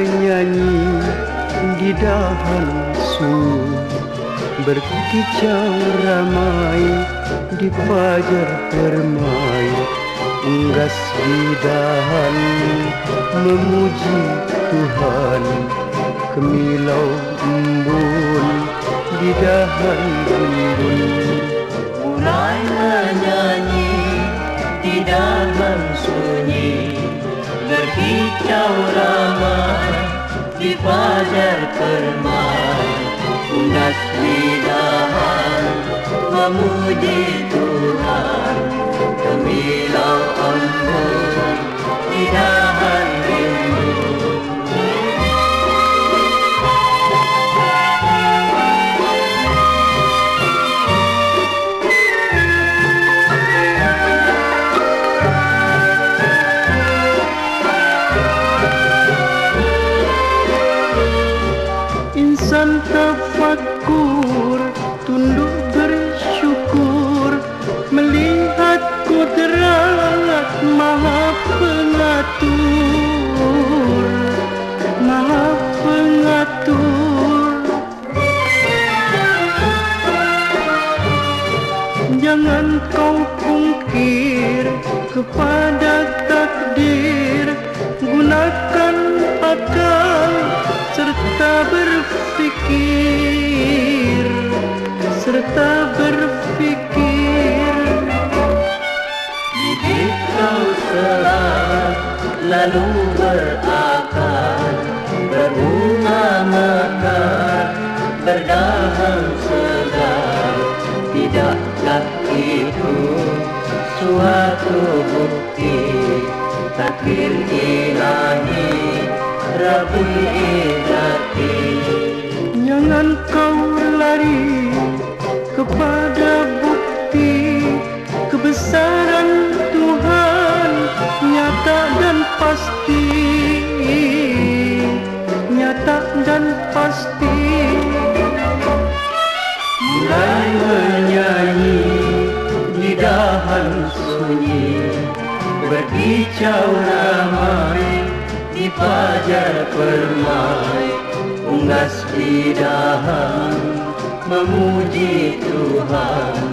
bernyanyi di dahan su berkicau ramai di pajar permai unggas di dahan memuji Tuhan. Kemilau embun di dahan embun. Berkicau ramai di fajar permai Unggas lidahan memuji Tuhan Kemilau embun Insan tafakur tunduk bersyukur. Melihat kudrat maha pengatur Maha pengatur. Jangan kau pungkir kepada berfikir Serta berfikir. Didik kau selamat lalu berakar Berbunga mekar berdahan segar. Tidakkah itu suatu bukti? Takdir ilahi Rabbi Izzati Jangan kau lari kepada bukti Kebesaran Tuhan nyata dan pasti. Nyata dan pasti. Mulai menyanyi di dahan sunyi Berkicau ramai di fajar permai Unggas di memuji Tuhan